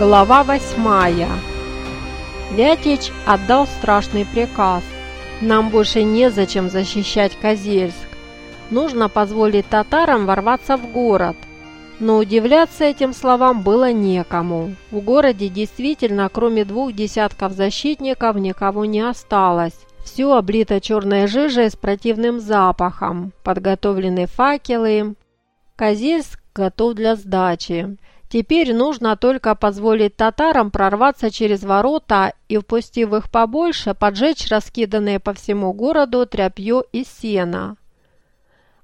Глава восьмая. Вятич отдал страшный приказ. Нам больше незачем защищать Козельск. Нужно позволить татарам ворваться в город. Но удивляться этим словам было некому. В городе действительно, кроме двух десятков защитников, никого не осталось. Все облито черной жижей с противным запахом. Подготовлены факелы. Козельск готов для сдачи. Теперь нужно только позволить татарам прорваться через ворота и, впустив их побольше, поджечь раскиданные по всему городу тряпье и сено.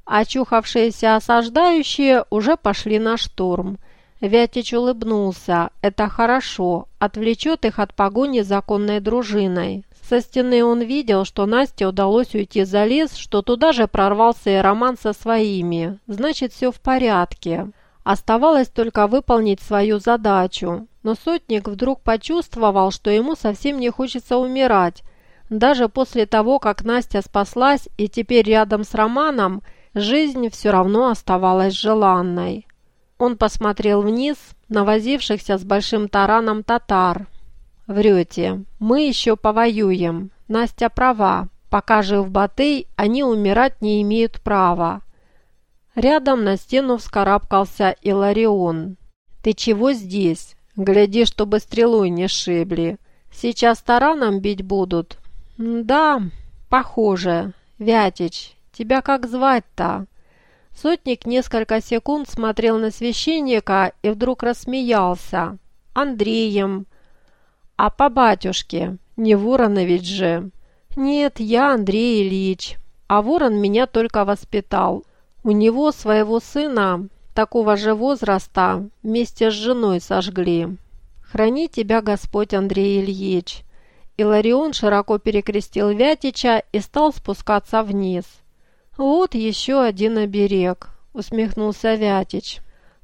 Очухавшиеся осаждающие уже пошли на штурм. Вятич улыбнулся. Это хорошо, отвлечет их от погони законной дружиной. Со стены он видел, что Насте удалось уйти за лес, что туда же прорвался и Роман со своими. Значит, все в порядке. Оставалось только выполнить свою задачу, но сотник вдруг почувствовал, что ему совсем не хочется умирать. Даже после того, как Настя спаслась и теперь рядом с Романом, жизнь все равно оставалась желанной. Он посмотрел вниз на возившихся с большим тараном татар. «Врете. Мы еще повоюем. Настя права. Пока жив Батый, они умирать не имеют права. Рядом на стену вскарабкался Иларион. «Ты чего здесь? Гляди, чтобы стрелой не шибли. Сейчас тараном бить будут?» «Да, похоже. Вятич, тебя как звать-то?» Сотник несколько секунд смотрел на священника и вдруг рассмеялся. «Андреем». «А по батюшке? Не Воронович же?» «Нет, я Андрей Ильич, а Ворон меня только воспитал. У него своего сына, такого же возраста, вместе с женой сожгли. Храни тебя Господь, Андрей Ильич. Иларион широко перекрестил Вятича и стал спускаться вниз. «Вот еще один оберег», — усмехнулся Вятич.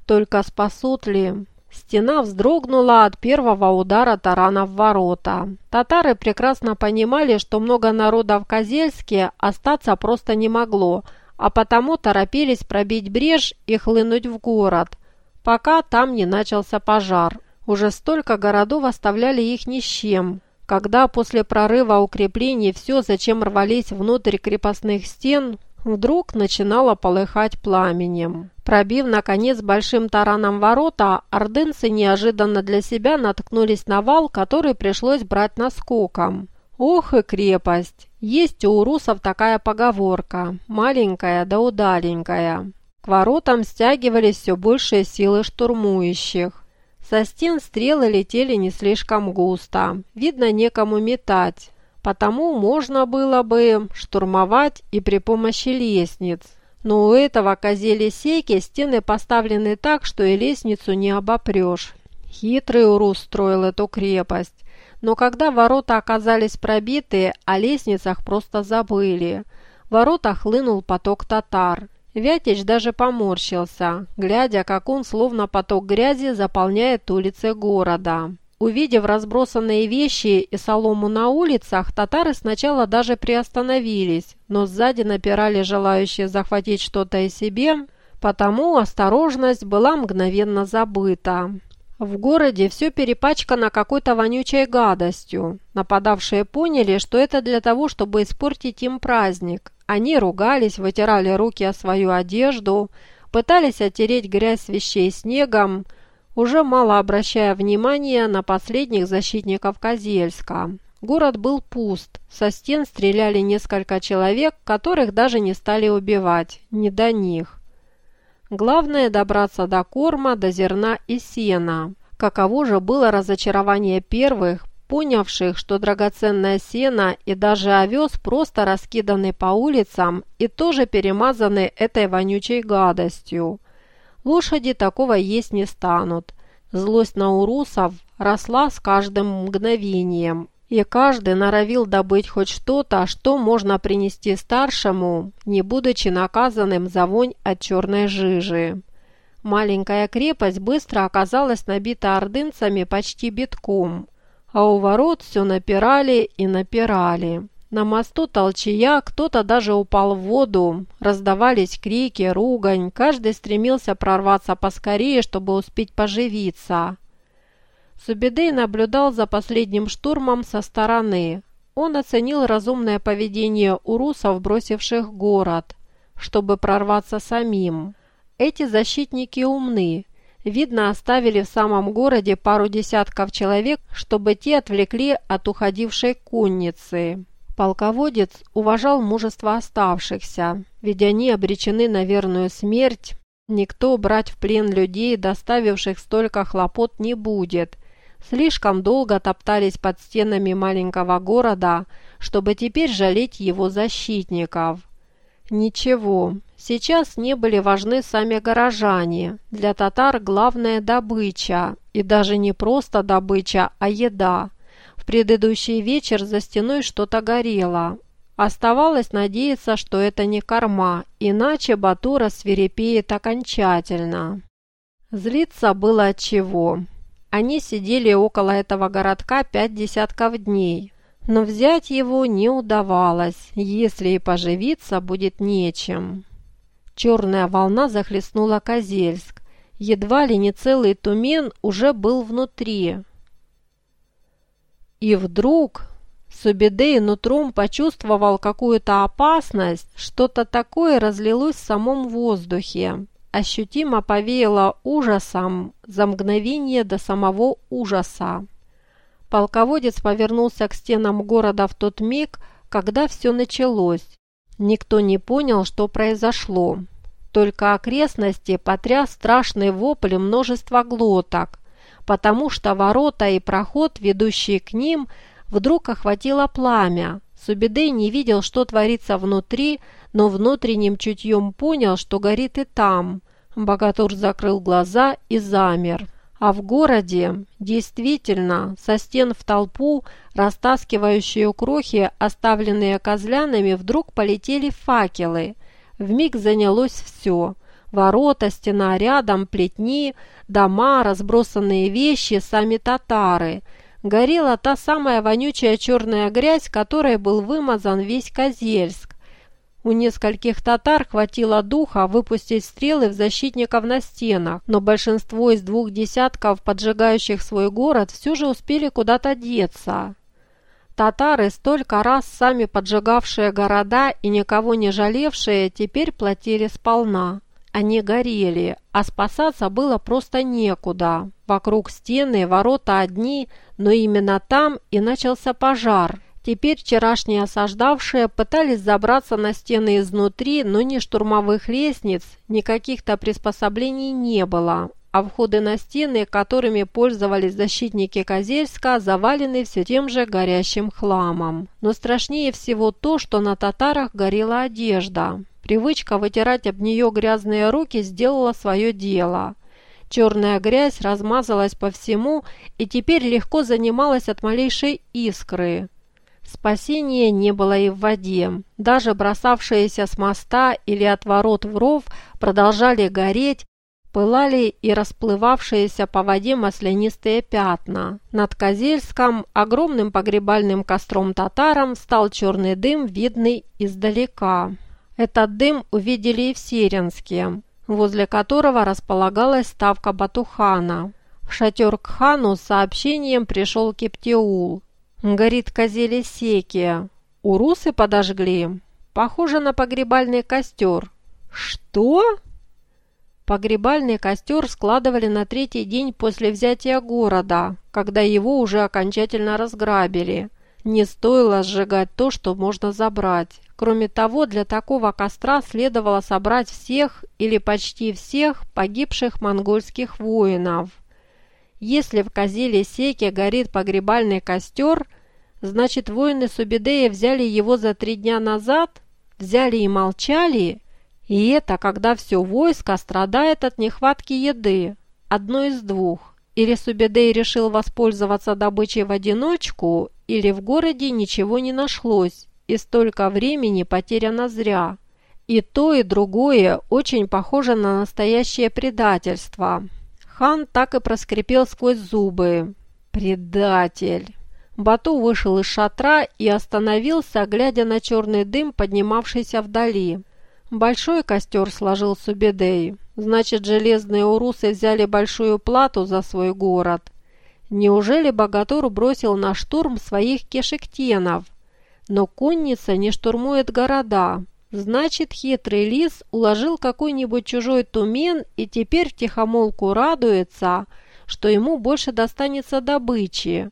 «Только спасут ли?» Стена вздрогнула от первого удара тарана в ворота. Татары прекрасно понимали, что много народа в Козельске остаться просто не могло — а потому торопились пробить брешь и хлынуть в город, пока там не начался пожар. Уже столько городов оставляли их ни с чем. Когда после прорыва укреплений все, зачем рвались внутрь крепостных стен, вдруг начинало полыхать пламенем. Пробив, наконец, большим тараном ворота, ордынцы неожиданно для себя наткнулись на вал, который пришлось брать наскоком. Ох и крепость! Есть у урусов такая поговорка «маленькая да удаленькая». К воротам стягивались все большие силы штурмующих. Со стен стрелы летели не слишком густо, видно некому метать, потому можно было бы штурмовать и при помощи лестниц. Но у этого козели сейки стены поставлены так, что и лестницу не обопрешь. Хитрый урус строил эту крепость. Но когда ворота оказались пробиты, о лестницах просто забыли. В ворота хлынул поток татар. Вятич даже поморщился, глядя, как он, словно поток грязи, заполняет улицы города. Увидев разбросанные вещи и солому на улицах, татары сначала даже приостановились, но сзади напирали желающие захватить что-то и себе, потому осторожность была мгновенно забыта. В городе все перепачкано какой-то вонючей гадостью. Нападавшие поняли, что это для того, чтобы испортить им праздник. Они ругались, вытирали руки о свою одежду, пытались оттереть грязь с вещей снегом, уже мало обращая внимания на последних защитников Козельска. Город был пуст, со стен стреляли несколько человек, которых даже не стали убивать, не до них. Главное добраться до корма, до зерна и сена. Каково же было разочарование первых, понявших, что драгоценное сено и даже овес просто раскиданы по улицам и тоже перемазаны этой вонючей гадостью. Лошади такого есть не станут. Злость на урусов росла с каждым мгновением, и каждый норовил добыть хоть что-то, что можно принести старшему, не будучи наказанным за вонь от черной жижи. Маленькая крепость быстро оказалась набита ордынцами почти битком, а у ворот все напирали и напирали. На мосту толчья, кто-то даже упал в воду, раздавались крики, ругань, каждый стремился прорваться поскорее, чтобы успеть поживиться. Субедей наблюдал за последним штурмом со стороны. Он оценил разумное поведение урусов, бросивших город, чтобы прорваться самим. Эти защитники умны. Видно, оставили в самом городе пару десятков человек, чтобы те отвлекли от уходившей конницы. Полководец уважал мужество оставшихся, ведь они обречены на верную смерть. Никто брать в плен людей, доставивших столько хлопот, не будет. Слишком долго топтались под стенами маленького города, чтобы теперь жалеть его защитников. Ничего, сейчас не были важны сами горожане. Для татар главная добыча, и даже не просто добыча, а еда. В предыдущий вечер за стеной что-то горело. Оставалось надеяться, что это не корма, иначе Батура свирепеет окончательно. Злиться было от чего. Они сидели около этого городка пять десятков дней, но взять его не удавалось, если и поживиться будет нечем. Черная волна захлестнула Козельск. Едва ли не целый тумен уже был внутри. И вдруг Субедей нутром почувствовал какую-то опасность, что-то такое разлилось в самом воздухе ощутимо повеяло ужасом за мгновение до самого ужаса. Полководец повернулся к стенам города в тот миг, когда все началось. Никто не понял, что произошло. Только окрестности потряс страшный вопль множества глоток, потому что ворота и проход, ведущие к ним, вдруг охватило пламя. Субидей не видел, что творится внутри, но внутренним чутьем понял, что горит и там. Богатур закрыл глаза и замер. А в городе действительно со стен в толпу, растаскивающие крохи, оставленные козлянами, вдруг полетели факелы. Вмиг занялось все. Ворота, стена рядом, плетни, дома, разбросанные вещи, сами татары. Горела та самая вонючая черная грязь, которой был вымазан весь Козельск. У нескольких татар хватило духа выпустить стрелы в защитников на стенах, но большинство из двух десятков, поджигающих свой город, все же успели куда-то деться. Татары, столько раз сами поджигавшие города и никого не жалевшие, теперь платили сполна. Они горели, а спасаться было просто некуда. Вокруг стены ворота одни, но именно там и начался пожар – Теперь вчерашние осаждавшие пытались забраться на стены изнутри, но ни штурмовых лестниц, ни каких-то приспособлений не было, а входы на стены, которыми пользовались защитники Козельска, завалены все тем же горящим хламом. Но страшнее всего то, что на татарах горела одежда. Привычка вытирать об нее грязные руки сделала свое дело. Черная грязь размазалась по всему и теперь легко занималась от малейшей искры. Спасения не было и в воде. Даже бросавшиеся с моста или от ворот в ров продолжали гореть, пылали и расплывавшиеся по воде маслянистые пятна. Над Козельском огромным погребальным костром татарам стал черный дым, видный издалека. Этот дым увидели и в Сиренске, возле которого располагалась ставка Батухана. В шатер к хану с сообщением пришел Кептеул. Горит козели секи. Урусы подожгли. Похоже на погребальный костер. Что? Погребальный костер складывали на третий день после взятия города, когда его уже окончательно разграбили. Не стоило сжигать то, что можно забрать. Кроме того, для такого костра следовало собрать всех или почти всех погибших монгольских воинов. Если в Козеле Секе горит погребальный костер, значит воины Субидея взяли его за три дня назад? Взяли и молчали? И это, когда все войско страдает от нехватки еды. Одно из двух. Или Субидей решил воспользоваться добычей в одиночку, или в городе ничего не нашлось, и столько времени потеряно зря. И то, и другое очень похоже на настоящее предательство. Хан так и проскрипел сквозь зубы. «Предатель!» Бату вышел из шатра и остановился, глядя на черный дым, поднимавшийся вдали. Большой костер сложил Субедей. Значит, железные урусы взяли большую плату за свой город. Неужели Богатур бросил на штурм своих кешектенов? Но конница не штурмует города. Значит, хитрый лис уложил какой-нибудь чужой тумен и теперь втихомолку радуется, что ему больше достанется добычи.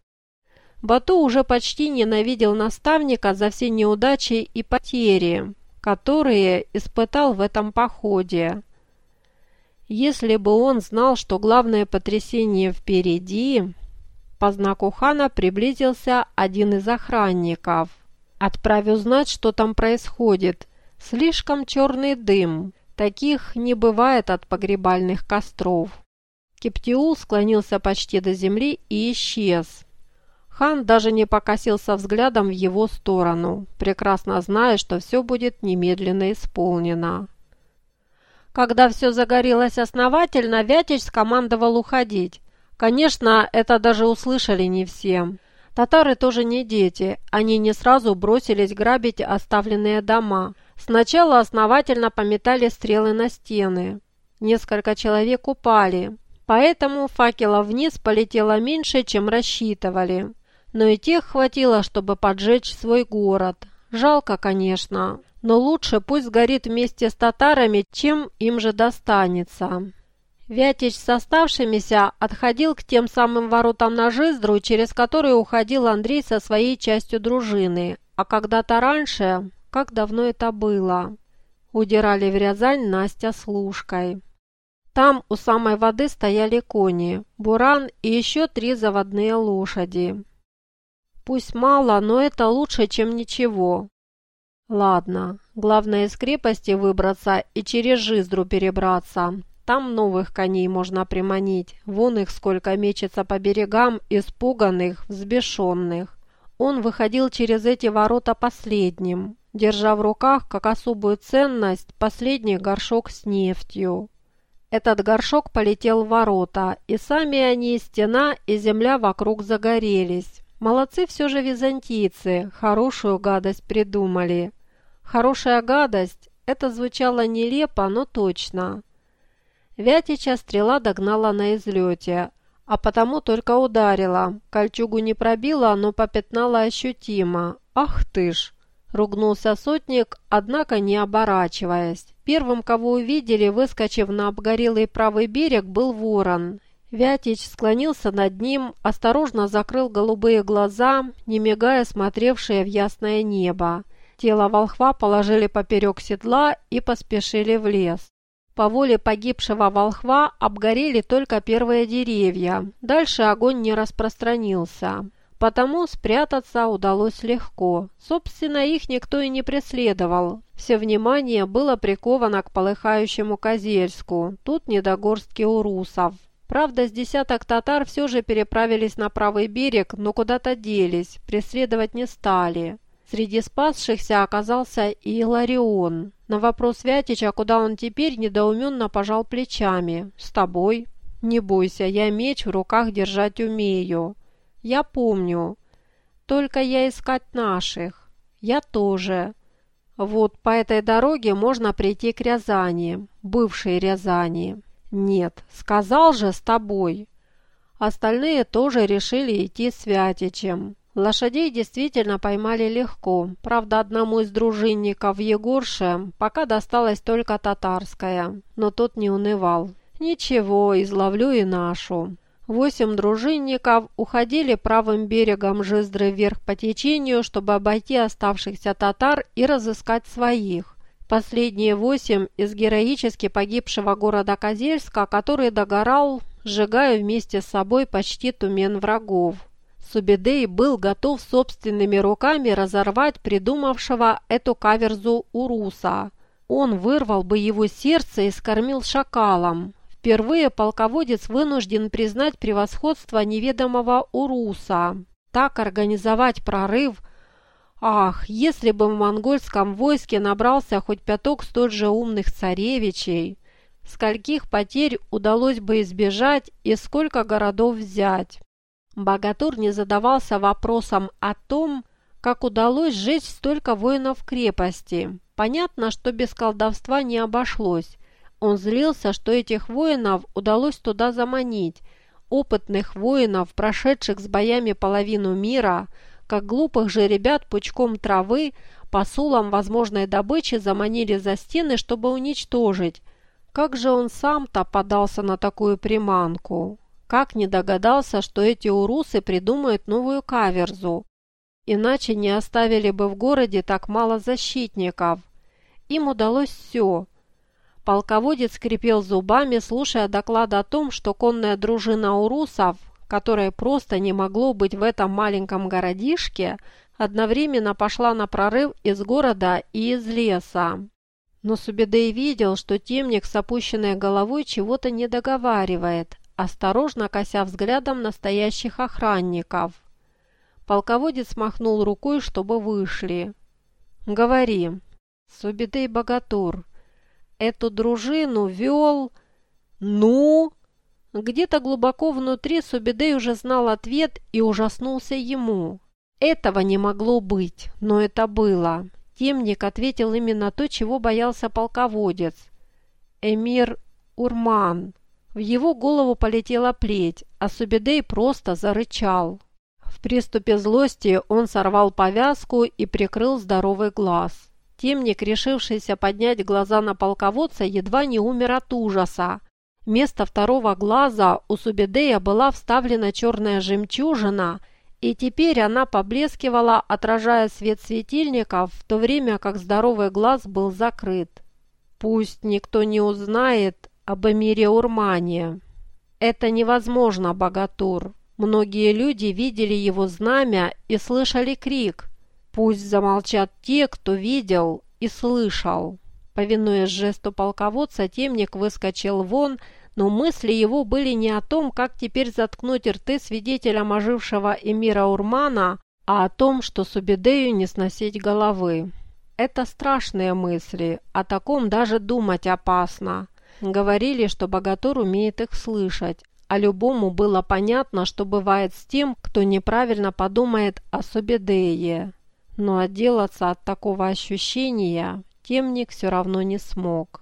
Бату уже почти ненавидел наставника за все неудачи и потери, которые испытал в этом походе. Если бы он знал, что главное потрясение впереди, по знаку хана приблизился один из охранников. «Отправь узнать, что там происходит. Слишком черный дым. Таких не бывает от погребальных костров». Кептиул склонился почти до земли и исчез. Хан даже не покосился взглядом в его сторону, прекрасно зная, что все будет немедленно исполнено. Когда все загорелось основательно, Вятич скомандовал уходить. Конечно, это даже услышали не все. Татары тоже не дети, они не сразу бросились грабить оставленные дома. Сначала основательно пометали стрелы на стены. Несколько человек упали, поэтому факелов вниз полетело меньше, чем рассчитывали. Но и тех хватило, чтобы поджечь свой город. Жалко, конечно, но лучше пусть сгорит вместе с татарами, чем им же достанется. Вятич с оставшимися отходил к тем самым воротам на Жиздру, через которые уходил Андрей со своей частью дружины. А когда-то раньше, как давно это было, удирали в Рязань Настя с Лужкой. Там у самой воды стояли кони, буран и еще три заводные лошади. Пусть мало, но это лучше, чем ничего. Ладно, главное из крепости выбраться и через Жиздру перебраться. Там новых коней можно приманить. Вон их сколько мечется по берегам, испуганных, взбешенных. Он выходил через эти ворота последним, держа в руках, как особую ценность, последний горшок с нефтью. Этот горшок полетел в ворота, и сами они, стена и земля вокруг загорелись. Молодцы все же византийцы, хорошую гадость придумали. Хорошая гадость – это звучало нелепо, но точно. Вятича стрела догнала на излете, а потому только ударила. Кольчугу не пробила, но попятнала ощутимо. «Ах ты ж!» – ругнулся сотник, однако не оборачиваясь. Первым, кого увидели, выскочив на обгорелый правый берег, был ворон. Вятич склонился над ним, осторожно закрыл голубые глаза, не мигая смотревшие в ясное небо. Тело волхва положили поперек седла и поспешили в лес. По воле погибшего волхва обгорели только первые деревья, дальше огонь не распространился. Потому спрятаться удалось легко. Собственно, их никто и не преследовал. Все внимание было приковано к полыхающему Козельску. Тут недогорстки у русов. Правда, с десяток татар все же переправились на правый берег, но куда-то делись, преследовать не стали. Среди спасшихся оказался и Иларион. На вопрос Вятича, куда он теперь, недоуменно пожал плечами. «С тобой?» «Не бойся, я меч в руках держать умею». «Я помню. Только я искать наших». «Я тоже». «Вот по этой дороге можно прийти к Рязани, бывшей Рязани». «Нет, сказал же с тобой». Остальные тоже решили идти с Вятичем. Лошадей действительно поймали легко, правда одному из дружинников Егорше пока досталась только татарская, но тот не унывал. «Ничего, изловлю и нашу». Восемь дружинников уходили правым берегом Жиздры вверх по течению, чтобы обойти оставшихся татар и разыскать своих. Последние восемь из героически погибшего города Козельска, который догорал, сжигая вместе с собой почти тумен врагов. Субедей был готов собственными руками разорвать придумавшего эту каверзу Уруса. Он вырвал бы его сердце и скормил шакалом. Впервые полководец вынужден признать превосходство неведомого Уруса. Так организовать прорыв – Ах, если бы в монгольском войске набрался хоть пяток столь же умных царевичей, скольких потерь удалось бы избежать и сколько городов взять. Богатур не задавался вопросом о том, как удалось сжечь столько воинов крепости. Понятно, что без колдовства не обошлось. Он злился, что этих воинов удалось туда заманить. опытных воинов, прошедших с боями половину мира, как глупых же ребят пучком травы, посулам возможной добычи заманили за стены, чтобы уничтожить. Как же он сам-то подался на такую приманку? Как не догадался, что эти урусы придумают новую каверзу? Иначе не оставили бы в городе так мало защитников. Им удалось все. Полководец скрипел зубами, слушая доклад о том, что конная дружина урусов, которой просто не могло быть в этом маленьком городишке, одновременно пошла на прорыв из города и из леса. Но Субедей видел, что темник с опущенной головой чего-то не договаривает, осторожно кося взглядом настоящих охранников. Полководец махнул рукой, чтобы вышли. «Говори». Субедей Богатур. Эту дружину вел... Ну? Где-то глубоко внутри Субедей уже знал ответ и ужаснулся ему. Этого не могло быть, но это было. Темник ответил именно то, чего боялся полководец. Эмир Урман. В его голову полетела плеть, а Субедей просто зарычал. В приступе злости он сорвал повязку и прикрыл здоровый глаз. Темник, решившийся поднять глаза на полководца, едва не умер от ужаса. Вместо второго глаза у Субедея была вставлена черная жемчужина, и теперь она поблескивала, отражая свет светильников, в то время как здоровый глаз был закрыт. Пусть никто не узнает об Эмире Урмане. Это невозможно, богатур. Многие люди видели его знамя и слышали крик. Пусть замолчат те, кто видел и слышал. Повинуясь жесту полководца, темник выскочил вон, но мысли его были не о том, как теперь заткнуть рты свидетелям ожившего эмира Урмана, а о том, что Субедею не сносить головы. Это страшные мысли, о таком даже думать опасно. Говорили, что богатур умеет их слышать, а любому было понятно, что бывает с тем, кто неправильно подумает о Субедее. Но отделаться от такого ощущения темник все равно не смог.